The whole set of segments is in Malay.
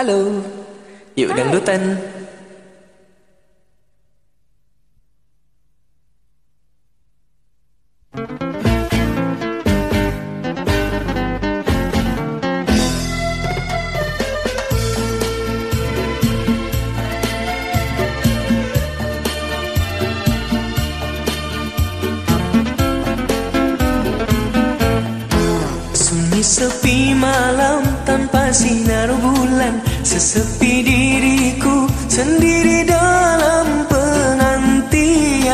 Halo. Yuk dangdutan. Sunyi sepi malam tanpa sinar bulan Sesepi diriku sendiri dalam penantian.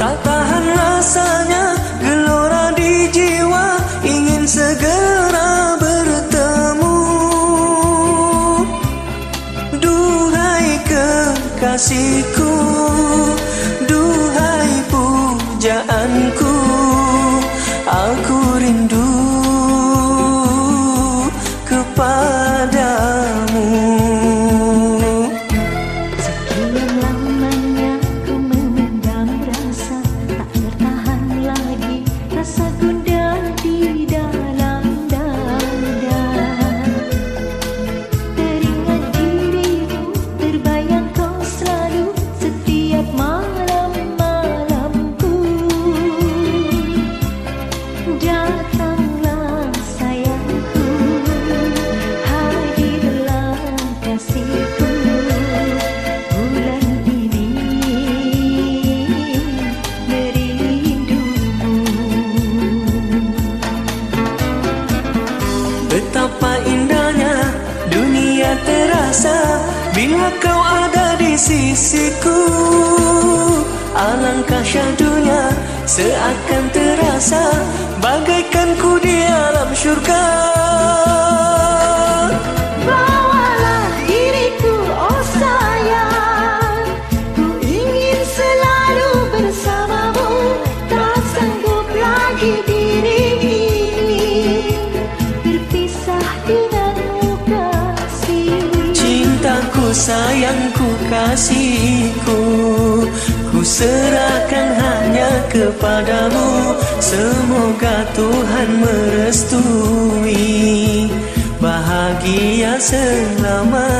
Tak tahan rasanya gelora di jiwa Ingin segera bertemu. Duhai kekasihku Duhai pujaanku. Aku rindu terasa Bila kau ada di sisiku Alangkah syahdunya seakan terasa Bagaikan ku di alam syurga sayangku kasihku. Ku serahkan hanya kepadamu. Semoga Tuhan merestui Bahagia selamanya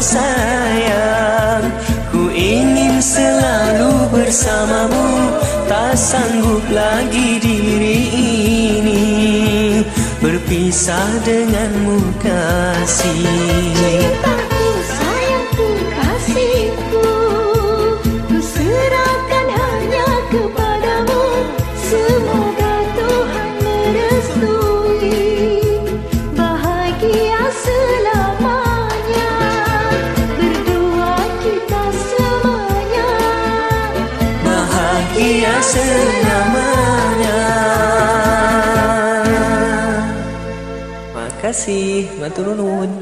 sayang Ku ingin selalu bersamamu. Tak sanggup lagi diri ini. Berpisah denganmu kasih Selamanya Makasih, nuwun.